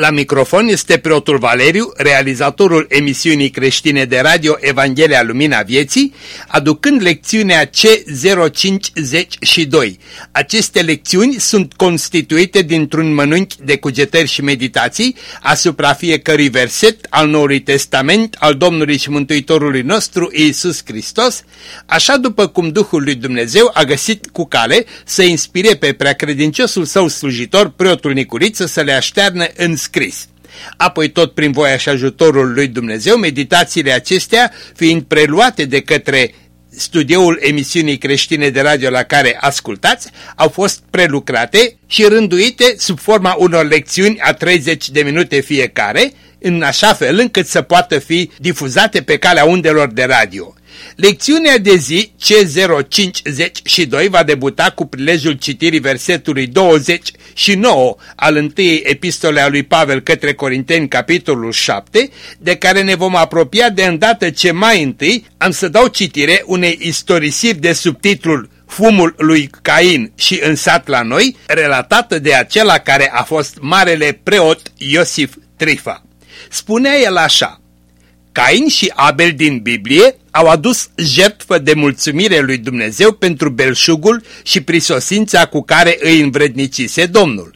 la microfon este preotul Valeriu, realizatorul emisiunii creștine de radio Evanghelia Lumina Vieții, aducând lecțiunea C052. Aceste lecțiuni sunt constituite dintr-un mănânchi de cugetări și meditații asupra fiecărui verset al Noului Testament al Domnului și Mântuitorului nostru Iisus Hristos, așa după cum Duhul lui Dumnezeu a găsit cu cale să inspire pe preacredinciosul său slujitor, preotul Nicuriță, să le aștearnă în scris. Apoi tot prin voia și ajutorul lui Dumnezeu, meditațiile acestea fiind preluate de către studioul emisiunii creștine de radio la care ascultați, au fost prelucrate și rânduite sub forma unor lecțiuni a 30 de minute fiecare, în așa fel încât să poată fi difuzate pe calea undelor de radio. Lecțiunea de zi C052 va debuta cu prilejul citirii versetului 29 al întâiei epistole a lui Pavel către Corinteni, capitolul 7, de care ne vom apropia de îndată ce mai întâi am să dau citire unei istorisiri de subtitlul Fumul lui Cain și însat la noi, relatată de acela care a fost marele preot Iosif Trifa. Spunea el așa, Cain și Abel din Biblie au adus jertfă de mulțumire lui Dumnezeu pentru belșugul și prisosința cu care îi învrednicise Domnul.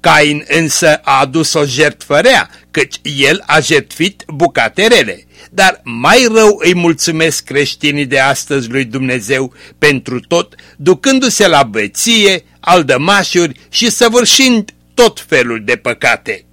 Cain însă a adus o jertfă rea, căci el a jertfit bucaterele. Dar mai rău îi mulțumesc creștinii de astăzi lui Dumnezeu pentru tot, ducându-se la băție, aldămașuri și săvârșind tot felul de păcate.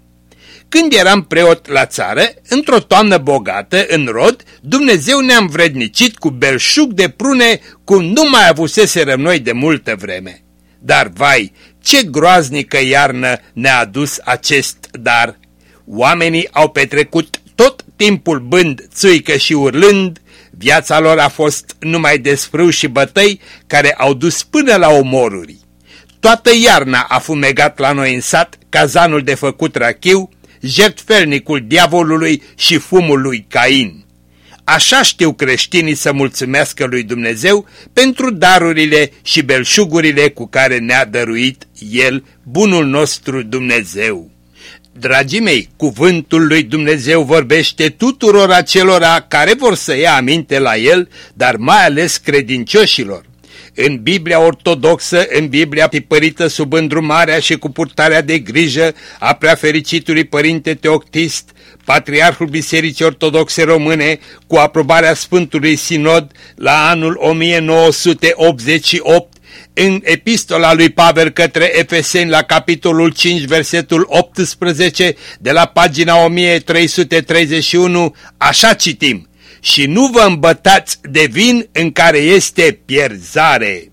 Când eram preot la țară, într-o toamnă bogată, în rod, Dumnezeu ne-a învrednicit cu belșug de prune cum nu mai avuseserăm noi de multă vreme. Dar, vai, ce groaznică iarnă ne-a adus acest dar! Oamenii au petrecut tot timpul bând, țuică și urlând, viața lor a fost numai de sfrâu și bătăi care au dus până la omoruri. Toată iarna a fumegat la noi în sat cazanul de făcut rachiu, jertfelnicul diavolului și fumul lui Cain. Așa știu creștinii să mulțumească lui Dumnezeu pentru darurile și belșugurile cu care ne-a dăruit El, bunul nostru Dumnezeu. Dragii mei, cuvântul lui Dumnezeu vorbește tuturor acelora care vor să ia aminte la El, dar mai ales credincioșilor în Biblia ortodoxă, în Biblia tipărită sub îndrumarea și cu purtarea de grijă a preafericitului Părinte Teoctist, Patriarhul Bisericii Ortodoxe Române, cu aprobarea Sfântului Sinod la anul 1988, în epistola lui Pavel către Efeseni la capitolul 5, versetul 18, de la pagina 1331, așa citim și nu vă îmbătați de vin în care este pierzare.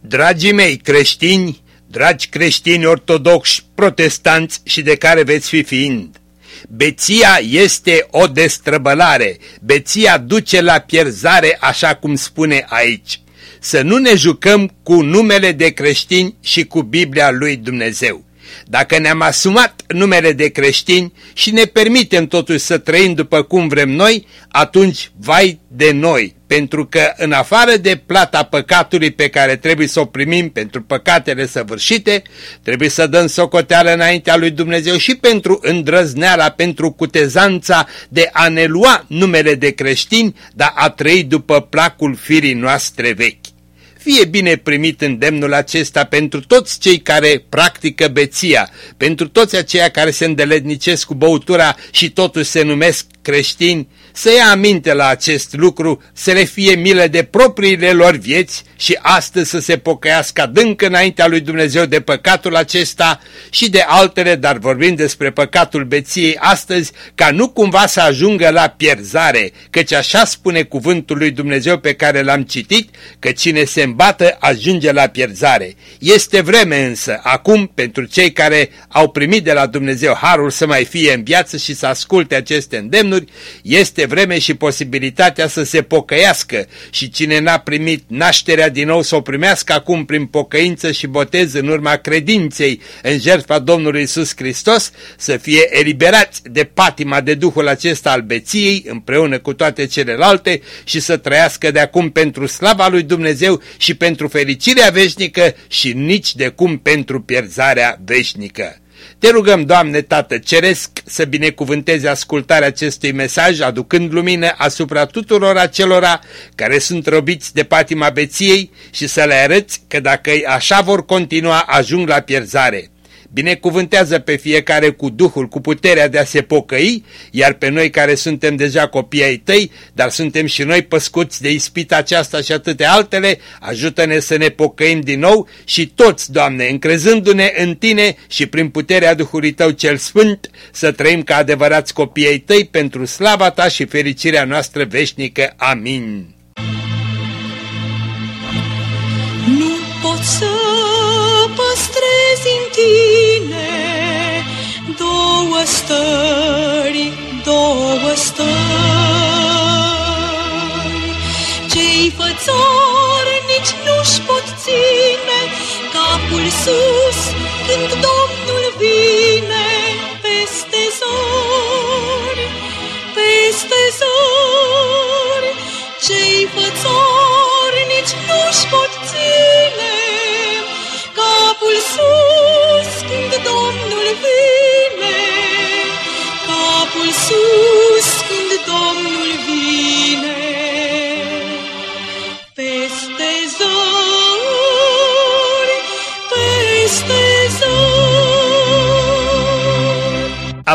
Dragii mei creștini, dragi creștini ortodoxi, protestanți și de care veți fi fiind, beția este o destrăbălare, beția duce la pierzare așa cum spune aici. Să nu ne jucăm cu numele de creștini și cu Biblia lui Dumnezeu. Dacă ne-am asumat numele de creștini și ne permitem totuși să trăim după cum vrem noi, atunci vai de noi, pentru că în afară de plata păcatului pe care trebuie să o primim pentru păcatele săvârșite, trebuie să dăm socoteală înaintea lui Dumnezeu și pentru îndrăzneala, pentru cutezanța de a ne lua numele de creștini, dar a trăi după placul firii noastre vechi. Fie bine primit îndemnul acesta pentru toți cei care practică beția, pentru toți aceia care se îndelednicesc cu băutura și totuși se numesc creștini, să ia aminte la acest lucru, să le fie milă de propriile lor vieți și astăzi să se pocăiască adânc înaintea lui Dumnezeu de păcatul acesta și de altele, dar vorbim despre păcatul beției astăzi, ca nu cumva să ajungă la pierzare, căci așa spune cuvântul lui Dumnezeu pe care l-am citit, că cine se îmbată ajunge la pierzare. Este vreme însă, acum, pentru cei care au primit de la Dumnezeu harul să mai fie în viață și să asculte aceste îndemnuri, este vreme și posibilitatea să se pocăiască și cine n-a primit nașterea din nou să o primească acum prin pocăință și botez în urma credinței în jertfa Domnului Isus Hristos, să fie eliberați de patima de Duhul acesta al beției împreună cu toate celelalte și să trăiască de acum pentru slava lui Dumnezeu și pentru fericirea veșnică și nici de cum pentru pierzarea veșnică. Te rugăm, Doamne Tată Ceresc, să binecuvântezi ascultarea acestui mesaj, aducând lumină asupra tuturor acelora care sunt robiți de patima beției și să le arăți că dacă așa vor continua, ajung la pierzare. Binecuvântează pe fiecare cu Duhul, cu puterea de a se pocăi, iar pe noi care suntem deja copii ai tăi, dar suntem și noi păscuți de ispita aceasta și atâtea altele, ajută-ne să ne pocăim din nou și toți, Doamne, încrezându-ne în Tine și prin puterea Duhului Tău cel Sfânt, să trăim ca adevărați copii ai tăi pentru slava Ta și fericirea noastră veșnică. Amin. Nu pot să păstrezi în tine nu-și pot ține capul sus când Domnul vine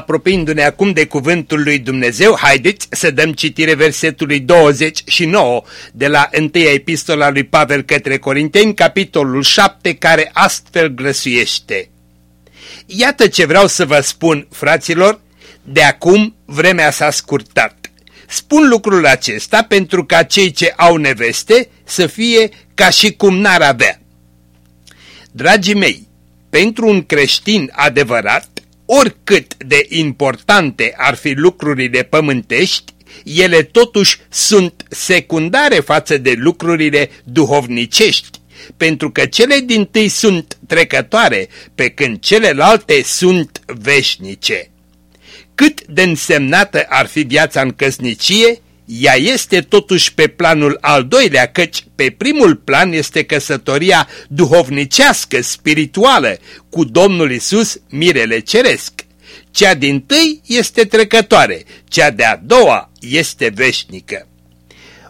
Apropiindu-ne acum de cuvântul lui Dumnezeu, haideți să dăm citire versetului 29 de la 1 epistola lui Pavel către Corinteni, capitolul 7, care astfel grăsuiește. Iată ce vreau să vă spun, fraților, de acum vremea s-a scurtat. Spun lucrul acesta pentru ca cei ce au neveste să fie ca și cum n-ar avea. Dragii mei, pentru un creștin adevărat, oricât de importante ar fi lucrurile pământești, ele totuși sunt secundare față de lucrurile duhovnicești, pentru că cele din tâi sunt trecătoare, pe când celelalte sunt veșnice. Cât de însemnată ar fi viața în căsnicie, ea este totuși pe planul al doilea, căci pe primul plan este căsătoria duhovnicească, spirituală, cu Domnul Isus, mirele ceresc. Cea din tâi este trecătoare, cea de-a doua este veșnică.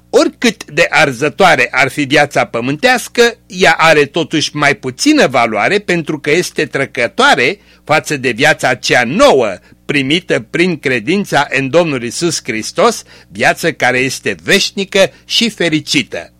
Oricât de arzătoare ar fi viața pământească, ea are totuși mai puțină valoare pentru că este trecătoare față de viața cea nouă, primită prin credința în Domnul Isus Hristos, viață care este veșnică și fericită.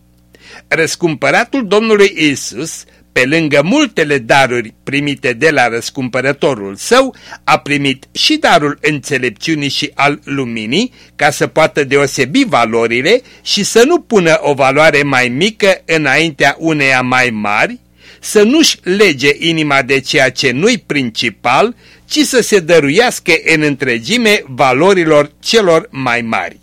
Răscumpăratul Domnului Isus, pe lângă multele daruri primite de la răscumpărătorul său, a primit și darul înțelepciunii și al luminii, ca să poată deosebi valorile și să nu pună o valoare mai mică înaintea uneia mai mari, să nu-și lege inima de ceea ce nu-i principal, ci să se dăruiască în întregime valorilor celor mai mari.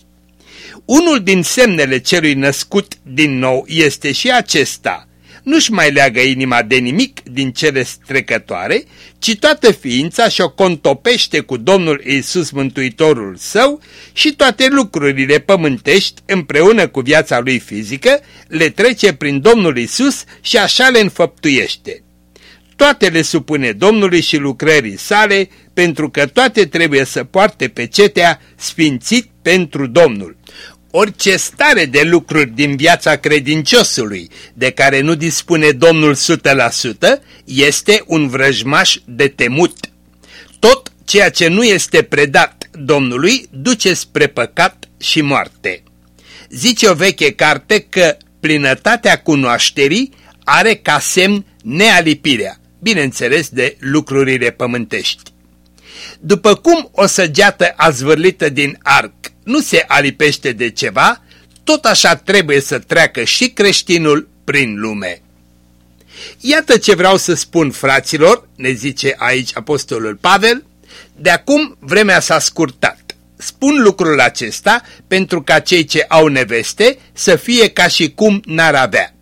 Unul din semnele celui născut din nou este și acesta. Nu-și mai leagă inima de nimic din cele strecătoare, ci toată ființa și-o contopește cu Domnul Iisus Mântuitorul său și toate lucrurile pământești împreună cu viața lui fizică le trece prin Domnul Iisus și așa le înfăptuiește toate le supune Domnului și lucrării sale, pentru că toate trebuie să poarte pe cetea sfințit pentru Domnul. Orice stare de lucruri din viața credinciosului de care nu dispune Domnul 100% este un vrăjmaș de temut. Tot ceea ce nu este predat Domnului duce spre păcat și moarte. Zice o veche carte că plinătatea cunoașterii are ca semn nealipirea, bineînțeles de lucrurile pământești. După cum o săgeată azvârlită din arc nu se alipește de ceva, tot așa trebuie să treacă și creștinul prin lume. Iată ce vreau să spun fraților, ne zice aici apostolul Pavel, de acum vremea s-a scurtat. Spun lucrul acesta pentru ca cei ce au neveste să fie ca și cum n-ar avea.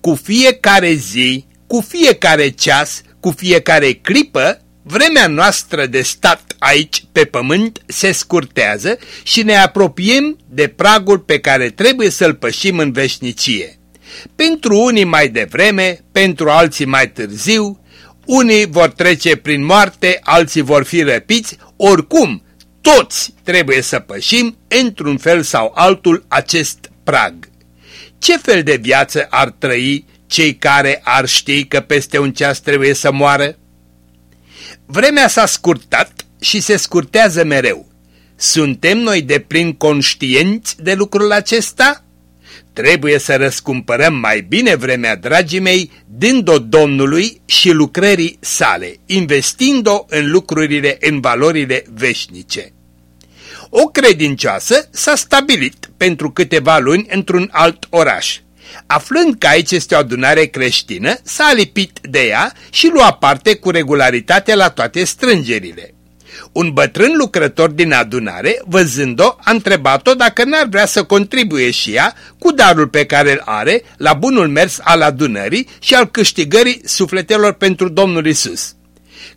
Cu fiecare zi, cu fiecare ceas, cu fiecare clipă, vremea noastră de stat aici pe pământ se scurtează și ne apropiem de pragul pe care trebuie să-l pășim în veșnicie. Pentru unii mai devreme, pentru alții mai târziu, unii vor trece prin moarte, alții vor fi răpiți, oricum, toți trebuie să pășim într-un fel sau altul acest prag. Ce fel de viață ar trăi cei care ar ști că peste un ceas trebuie să moară? Vremea s-a scurtat și se scurtează mereu. Suntem noi de plin conștienți de lucrul acesta? Trebuie să răscumpărăm mai bine vremea, dragii mei, dând-o Domnului și lucrării sale, investind-o în lucrurile, în valorile veșnice. O credincioasă s-a stabilit pentru câteva luni într-un alt oraș. Aflând că aici este o adunare creștină, s-a lipit de ea și lua parte cu regularitate la toate strângerile. Un bătrân lucrător din adunare, văzând-o, a întrebat-o dacă n-ar vrea să contribuie și ea cu darul pe care îl are la bunul mers al adunării și al câștigării sufletelor pentru Domnul Isus.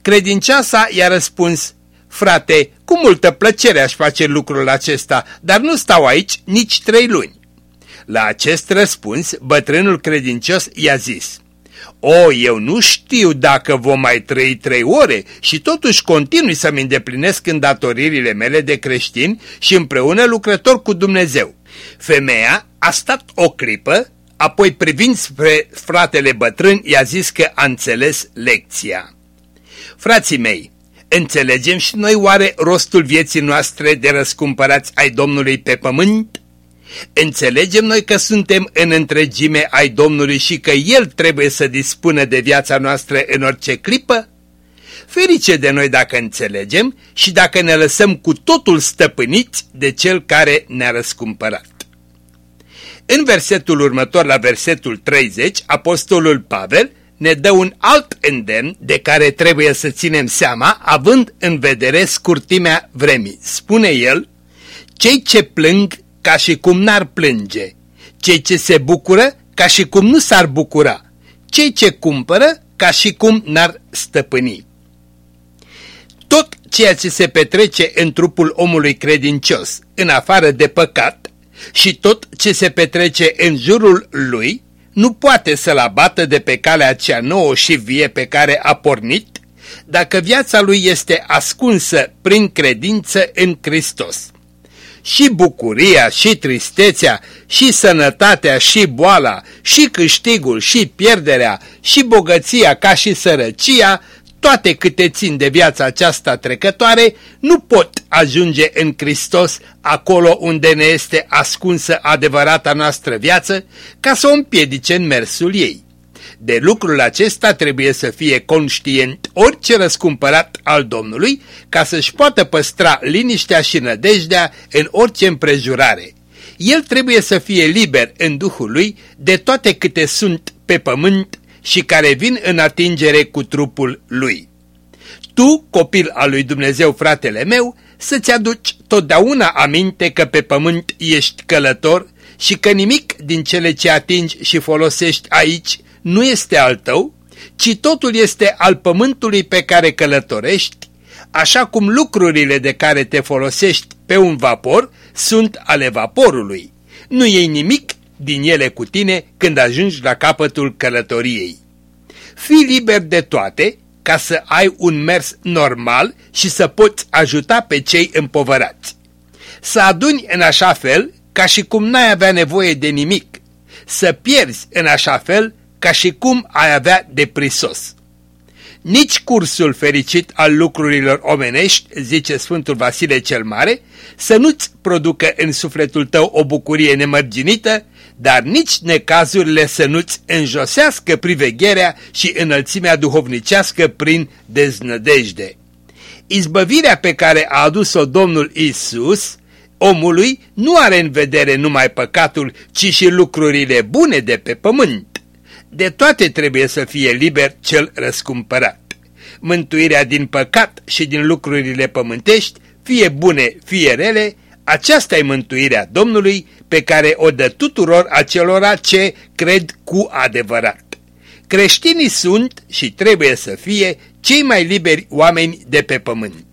Credincioasa i-a răspuns, frate, cu multă plăcere aș face lucrul acesta, dar nu stau aici nici trei luni. La acest răspuns, bătrânul credincios i-a zis, O, eu nu știu dacă vom mai trăi trei ore și totuși continui să-mi îndeplinesc îndatoririle mele de creștin și împreună lucrător cu Dumnezeu. Femeia a stat o clipă, apoi privind spre fratele bătrân, i-a zis că a înțeles lecția. Frații mei, înțelegem și noi oare rostul vieții noastre de răscumpărați ai Domnului pe pământ? Înțelegem noi că suntem în întregime ai Domnului și că El trebuie să dispună de viața noastră în orice clipă? Ferice de noi dacă înțelegem și dacă ne lăsăm cu totul stăpâniți de Cel care ne-a răscumpărat. În versetul următor, la versetul 30, apostolul Pavel ne dă un alt îndemn de care trebuie să ținem seama, având în vedere scurtimea vremii. Spune el, cei ce plâng ca și cum n-ar plânge, cei ce se bucură ca și cum nu s-ar bucura, cei ce cumpără ca și cum n-ar stăpâni. Tot ceea ce se petrece în trupul omului credincios, în afară de păcat, și tot ce se petrece în jurul lui, nu poate să-l abată de pe calea cea nouă și vie pe care a pornit, dacă viața lui este ascunsă prin credință în Hristos și bucuria, și tristețea, și sănătatea, și boala, și câștigul, și pierderea, și bogăția ca și sărăcia, toate câte țin de viața aceasta trecătoare, nu pot ajunge în Hristos acolo unde ne este ascunsă adevărata noastră viață, ca să o împiedice în mersul ei. De lucrul acesta trebuie să fie conștient orice răscumpărat al Domnului ca să-și poată păstra liniștea și nădejdea în orice împrejurare. El trebuie să fie liber în Duhul lui de toate câte sunt pe pământ și care vin în atingere cu trupul lui. Tu, copil al lui Dumnezeu, fratele meu, să-ți aduci totdeauna aminte că pe pământ ești călător și că nimic din cele ce atingi și folosești aici nu este al tău, ci totul este al pământului pe care călătorești, așa cum lucrurile de care te folosești pe un vapor sunt ale vaporului. Nu iei nimic din ele cu tine când ajungi la capătul călătoriei. Fii liber de toate ca să ai un mers normal și să poți ajuta pe cei împovărați. Să aduni în așa fel ca și cum n-ai avea nevoie de nimic. Să pierzi în așa fel ca și cum ai avea de prisos. Nici cursul fericit al lucrurilor omenești, zice Sfântul Vasile cel Mare, să nu-ți producă în sufletul tău o bucurie nemărginită, dar nici necazurile să nu-ți înjosească privegherea și înălțimea duhovnicească prin deznădejde. Izbăvirea pe care a adus-o Domnul Isus omului nu are în vedere numai păcatul, ci și lucrurile bune de pe pământ. De toate trebuie să fie liber cel răscumpărat. Mântuirea din păcat și din lucrurile pământești, fie bune, fie rele, aceasta e mântuirea Domnului pe care o dă tuturor acelora ce cred cu adevărat. Creștinii sunt și trebuie să fie cei mai liberi oameni de pe pământ.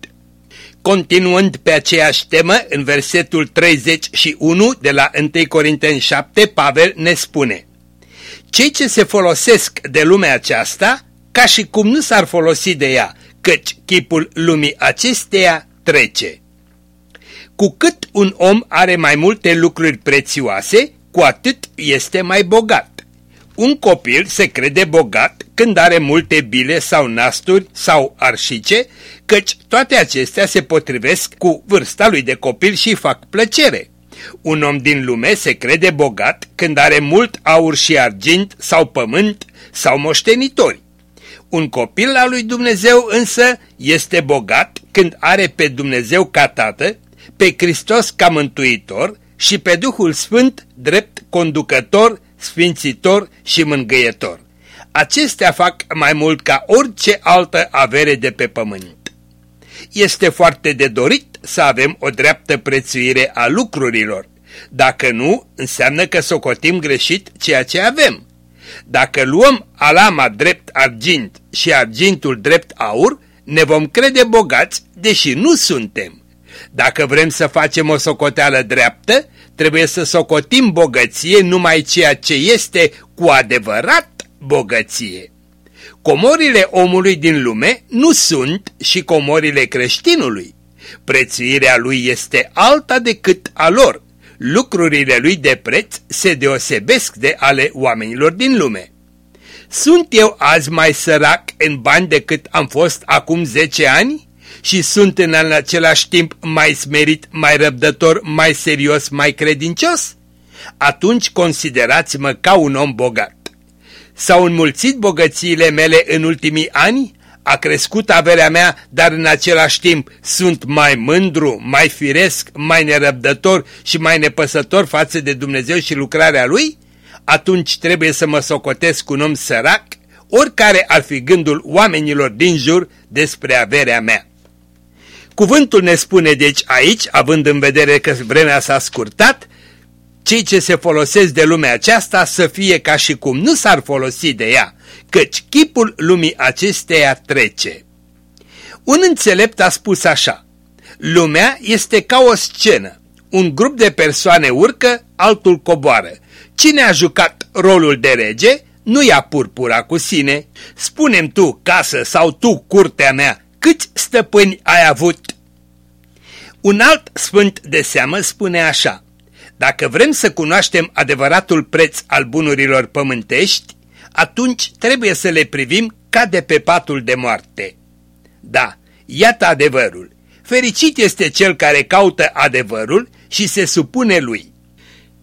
Continuând pe aceeași temă, în versetul 31 de la 1 Corinteni 7, Pavel ne spune Cei ce se folosesc de lumea aceasta, ca și cum nu s-ar folosi de ea, căci chipul lumii acesteia trece. Cu cât un om are mai multe lucruri prețioase, cu atât este mai bogat. Un copil se crede bogat când are multe bile sau nasturi sau arșice, căci toate acestea se potrivesc cu vârsta lui de copil și fac plăcere. Un om din lume se crede bogat când are mult aur și argint sau pământ sau moștenitori. Un copil al lui Dumnezeu însă este bogat când are pe Dumnezeu ca tată, pe Hristos ca mântuitor și pe Duhul Sfânt drept conducător, sfințitor și mângâietor. Acestea fac mai mult ca orice altă avere de pe pământ. Este foarte de dorit să avem o dreaptă prețuire a lucrurilor. Dacă nu, înseamnă că socotim greșit ceea ce avem. Dacă luăm alama drept argint și argintul drept aur, ne vom crede bogați, deși nu suntem. Dacă vrem să facem o socoteală dreaptă, trebuie să socotim bogăție numai ceea ce este cu adevărat bogăție. Comorile omului din lume nu sunt și comorile creștinului. Prețuirea lui este alta decât a lor. Lucrurile lui de preț se deosebesc de ale oamenilor din lume. Sunt eu azi mai sărac în bani decât am fost acum 10 ani? Și sunt în același timp mai smerit, mai răbdător, mai serios, mai credincios? Atunci considerați-mă ca un om bogat. S-au înmulțit bogățiile mele în ultimii ani? A crescut averea mea, dar în același timp sunt mai mândru, mai firesc, mai nerăbdător și mai nepăsător față de Dumnezeu și lucrarea Lui? Atunci trebuie să mă socotesc un om sărac, oricare ar fi gândul oamenilor din jur despre averea mea. Cuvântul ne spune deci aici, având în vedere că vremea s-a scurtat, cei ce se folosesc de lumea aceasta să fie ca și cum nu s-ar folosi de ea, căci chipul lumii acesteia trece. Un înțelept a spus așa, lumea este ca o scenă, un grup de persoane urcă, altul coboară. Cine a jucat rolul de rege, nu ia purpura cu sine. Spunem tu, casă sau tu, curtea mea, câți stăpâni ai avut? Un alt sfânt de seamă spune așa, dacă vrem să cunoaștem adevăratul preț al bunurilor pământești, atunci trebuie să le privim ca de pe patul de moarte. Da, iată adevărul. Fericit este cel care caută adevărul și se supune lui.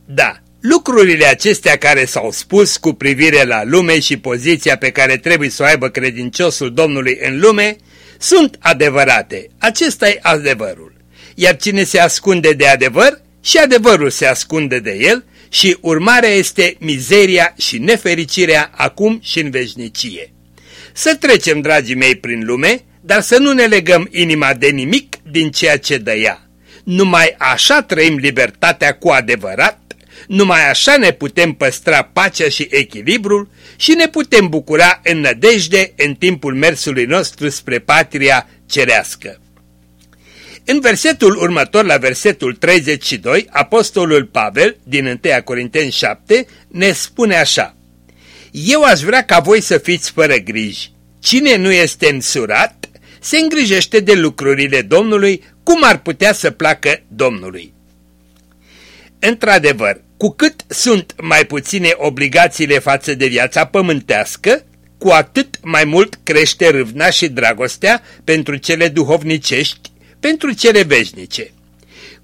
Da, lucrurile acestea care s-au spus cu privire la lume și poziția pe care trebuie să o aibă credinciosul Domnului în lume, sunt adevărate. Acesta e adevărul. Iar cine se ascunde de adevăr, și adevărul se ascunde de el și urmarea este mizeria și nefericirea acum și în veșnicie. Să trecem, dragii mei, prin lume, dar să nu ne legăm inima de nimic din ceea ce dă ea. Numai așa trăim libertatea cu adevărat, numai așa ne putem păstra pacea și echilibrul și ne putem bucura în nădejde în timpul mersului nostru spre patria cerească. În versetul următor, la versetul 32, apostolul Pavel, din 1 Corinteni 7, ne spune așa, Eu aș vrea ca voi să fiți fără griji. Cine nu este însurat, se îngrijește de lucrurile Domnului, cum ar putea să placă Domnului. Într-adevăr, cu cât sunt mai puține obligațiile față de viața pământească, cu atât mai mult crește râvna și dragostea pentru cele duhovnicești, pentru cele veșnice.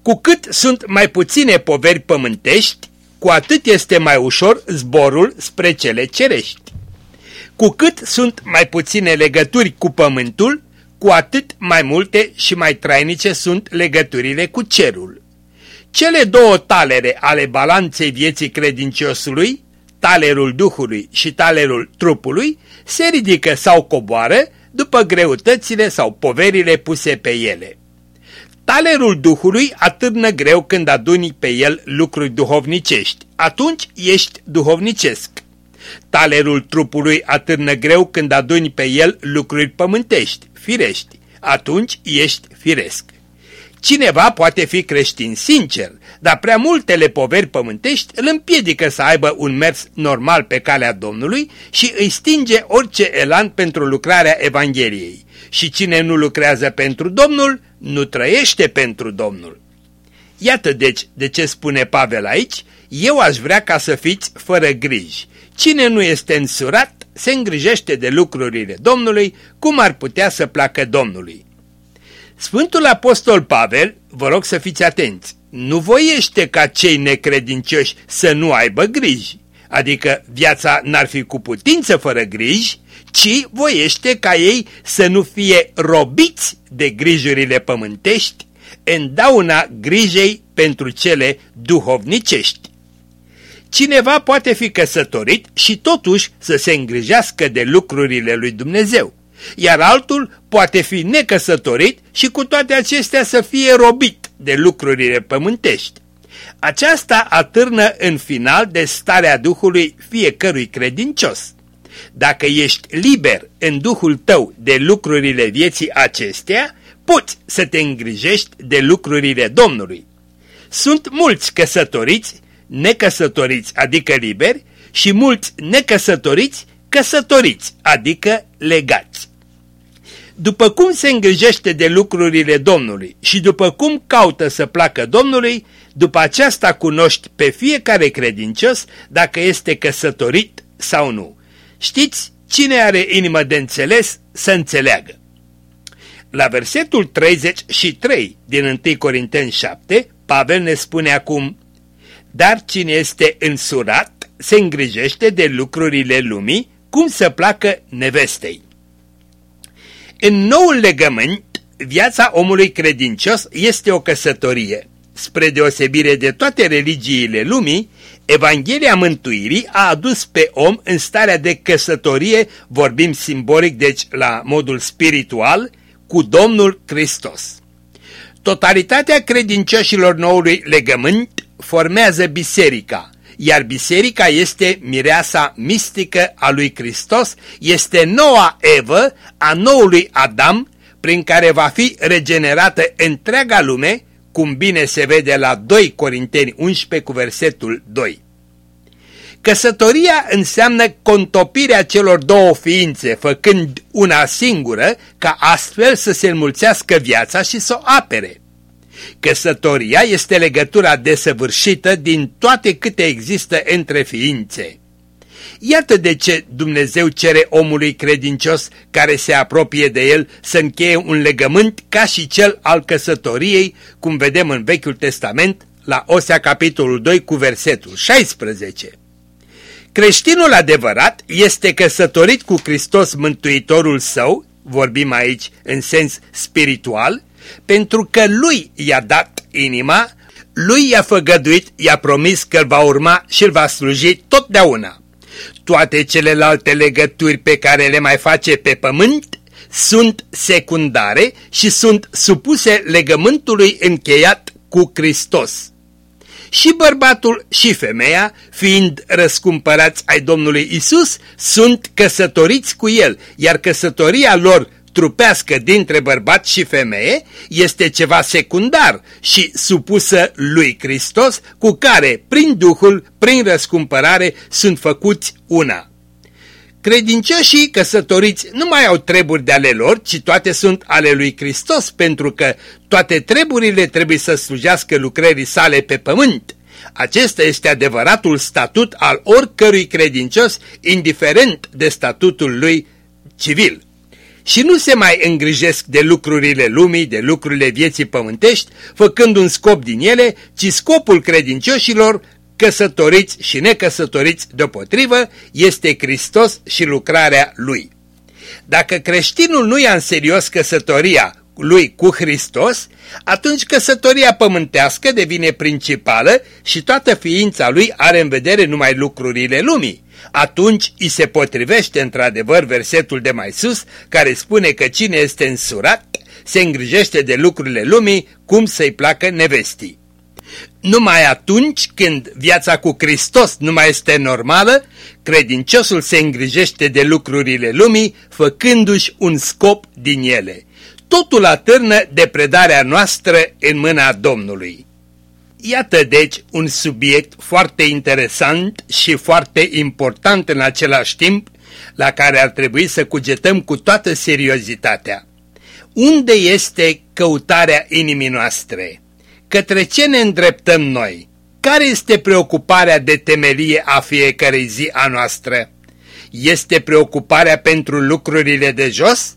Cu cât sunt mai puține poveri pământești, cu atât este mai ușor zborul spre cele cerești. Cu cât sunt mai puține legături cu pământul, cu atât mai multe și mai trainice sunt legăturile cu cerul. Cele două talere ale balanței vieții credinciosului, talerul Duhului și talerul trupului, se ridică sau coboară după greutățile sau poverile puse pe ele. Talerul Duhului atârnă greu când aduni pe el lucruri duhovnicești. Atunci ești duhovnicesc. Talerul trupului atârnă greu când aduni pe el lucruri pământești, firești. Atunci ești firesc. Cineva poate fi creștin sincer, dar prea multele poveri pământești îl împiedică să aibă un mers normal pe calea Domnului și îi stinge orice elan pentru lucrarea Evangheliei. Și cine nu lucrează pentru Domnul, nu trăiește pentru Domnul. Iată deci de ce spune Pavel aici, eu aș vrea ca să fiți fără griji. Cine nu este însurat, se îngrijește de lucrurile Domnului, cum ar putea să placă Domnului. Sfântul Apostol Pavel, vă rog să fiți atenți, nu voiește ca cei necredincioși să nu aibă griji, adică viața n-ar fi cu putință fără griji, ci voiește ca ei să nu fie robiți de grijurile pământești, în dauna grijei pentru cele duhovnicești. Cineva poate fi căsătorit și totuși să se îngrijească de lucrurile lui Dumnezeu, iar altul poate fi necăsătorit și cu toate acestea să fie robit de lucrurile pământești. Aceasta atârnă în final de starea Duhului fiecărui credincios. Dacă ești liber în Duhul tău de lucrurile vieții acestea, poți să te îngrijești de lucrurile Domnului. Sunt mulți căsătoriți, necăsătoriți, adică liberi, și mulți necăsătoriți, căsătoriți, adică legați. După cum se îngrijește de lucrurile Domnului și după cum caută să placă Domnului, după aceasta cunoști pe fiecare credincios dacă este căsătorit sau nu. Știți, cine are inimă de înțeles să înțeleagă. La versetul 33 din 1 Corinteni 7, Pavel ne spune acum, Dar cine este însurat se îngrijește de lucrurile lumii, cum să placă nevestei. În noul legământ, viața omului credincios este o căsătorie. Spre deosebire de toate religiile lumii, Evanghelia Mântuirii a adus pe om în starea de căsătorie, vorbim simbolic, deci la modul spiritual, cu Domnul Hristos. Totalitatea credincioșilor noului legământ formează biserica, iar biserica este mireasa mistică a lui Hristos, este noua Evă a noului Adam, prin care va fi regenerată întreaga lume, cum bine se vede la 2 Corinteni 11 cu versetul 2. Căsătoria înseamnă contopirea celor două ființe, făcând una singură, ca astfel să se înmulțească viața și să o apere. Căsătoria este legătura desăvârșită din toate câte există între ființe. Iată de ce Dumnezeu cere omului credincios care se apropie de el să încheie un legământ ca și cel al căsătoriei, cum vedem în Vechiul Testament la Osea capitolul 2 cu versetul 16. Creștinul adevărat este căsătorit cu Hristos Mântuitorul său, vorbim aici în sens spiritual, pentru că lui i-a dat inima, lui i-a făgăduit, i-a promis că îl va urma și îl va sluji totdeauna. Toate celelalte legături pe care le mai face pe pământ sunt secundare și sunt supuse legământului încheiat cu Hristos. Și bărbatul și femeia, fiind răscumpărați ai Domnului Isus, sunt căsătoriți cu el, iar căsătoria lor trupească dintre bărbat și femeie este ceva secundar și supusă lui Hristos, cu care, prin Duhul, prin răscumpărare, sunt făcuți una. Credincioșii căsătoriți nu mai au treburi de ale lor, ci toate sunt ale lui Hristos, pentru că toate treburile trebuie să slujească lucrării sale pe pământ, Acesta este adevăratul statut al oricărui credincios, indiferent de statutul lui civil. Și nu se mai îngrijesc de lucrurile lumii, de lucrurile vieții pământești, făcând un scop din ele, ci scopul credincioșilor, căsătoriți și necăsătoriți deopotrivă, este Hristos și lucrarea Lui. Dacă creștinul nu ia în serios căsătoria lui cu Hristos, atunci căsătoria pământească devine principală și toată ființa lui are în vedere numai lucrurile lumii. Atunci îi se potrivește într-adevăr versetul de mai sus, care spune că cine este însurat se îngrijește de lucrurile lumii cum să-i placă nevestii. Numai atunci când viața cu Hristos nu mai este normală, credinciosul se îngrijește de lucrurile lumii, făcându-și un scop din ele. Totul atârnă de predarea noastră în mâna Domnului. Iată deci un subiect foarte interesant și foarte important în același timp, la care ar trebui să cugetăm cu toată seriozitatea. Unde este căutarea inimii noastre? Către ce ne îndreptăm noi? Care este preocuparea de temelie a fiecarei zi a noastră? Este preocuparea pentru lucrurile de jos?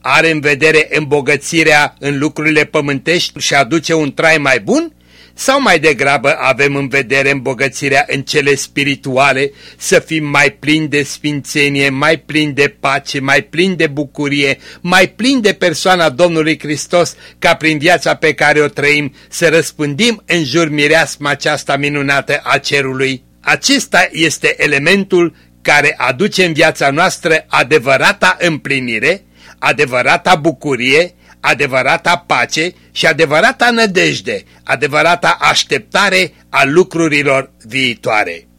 Are în vedere îmbogățirea în lucrurile pământești și aduce un trai mai bun? Sau mai degrabă avem în vedere îmbogățirea în cele spirituale, să fim mai plini de sfințenie, mai plini de pace, mai plini de bucurie, mai plini de persoana Domnului Hristos, ca prin viața pe care o trăim să răspândim în jur mireasma aceasta minunată a cerului? Acesta este elementul care aduce în viața noastră adevărata împlinire, adevărata bucurie, adevărata pace și adevărata nădejde, adevărata așteptare a lucrurilor viitoare.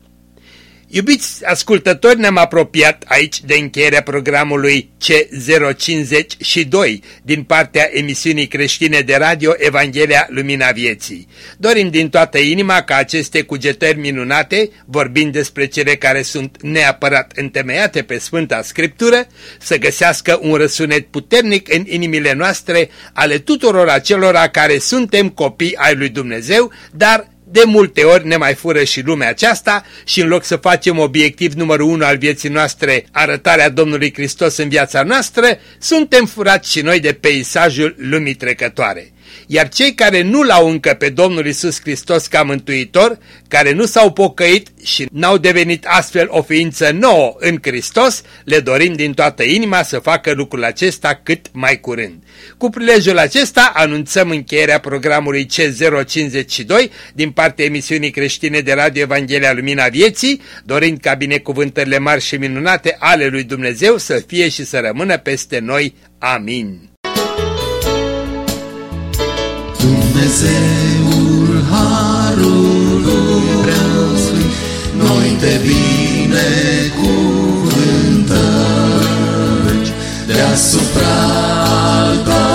Iubiți ascultători, ne-am apropiat aici de încheierea programului C052 din partea emisiunii creștine de radio Evanghelia Lumina Vieții. Dorim din toată inima ca aceste cugetări minunate, vorbind despre cele care sunt neapărat întemeiate pe Sfânta Scriptură, să găsească un răsunet puternic în inimile noastre ale tuturor acelora care suntem copii ai lui Dumnezeu, dar de multe ori ne mai fură și lumea aceasta și în loc să facem obiectiv numărul unu al vieții noastre, arătarea Domnului Hristos în viața noastră, suntem furați și noi de peisajul lumii trecătoare iar cei care nu l-au încă pe Domnul Isus Hristos ca mântuitor, care nu s-au pocăit și n-au devenit astfel o ființă nouă în Hristos, le dorim din toată inima să facă lucrul acesta cât mai curând. Cu prilejul acesta anunțăm încheierea programului C052 din partea emisiunii creștine de Radio Evanghelia Lumina Vieții, dorind ca binecuvântările mari și minunate ale lui Dumnezeu să fie și să rămână peste noi. Amin. Dumnezeul Harului Preasfânt, noi te binecuvântăm deasupra altarului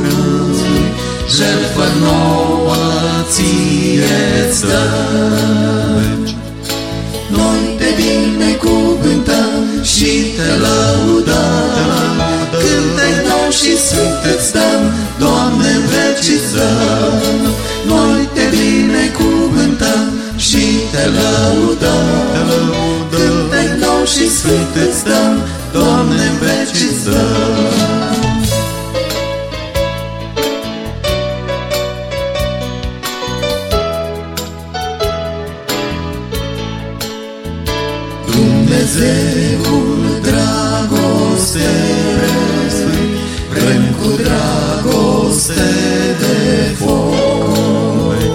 Preasfânt, jertfă nouă ție-ți dăm. Noi te binecuvântăm și te lăudăm, cântec nou și sfânt îți dăm, Doamne, în veci îți dăm. Noi te binecuvântăm și te lăudăm, cântec nou și sfânt îți dăm, Doamne, în veci îți dăm. Dumnezeul dragoste vrem cu dragoste de foc,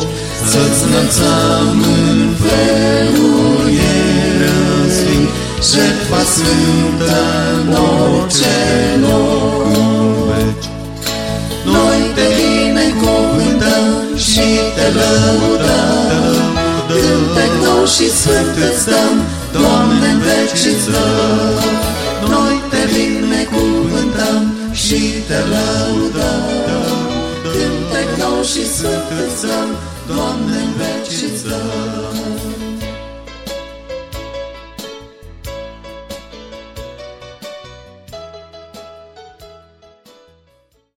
să-ți înălțăm în felul ierăsfânt, jertfa sfântă în orice loc. Noi te binecuvântăm și te lăudăm, cântec nou și sfânt îți dăm, Doamne, în veci îți dăm. Și te lăudăm. Cântec nou și sfânt îți dăm, Doamne, în veci îți dăm.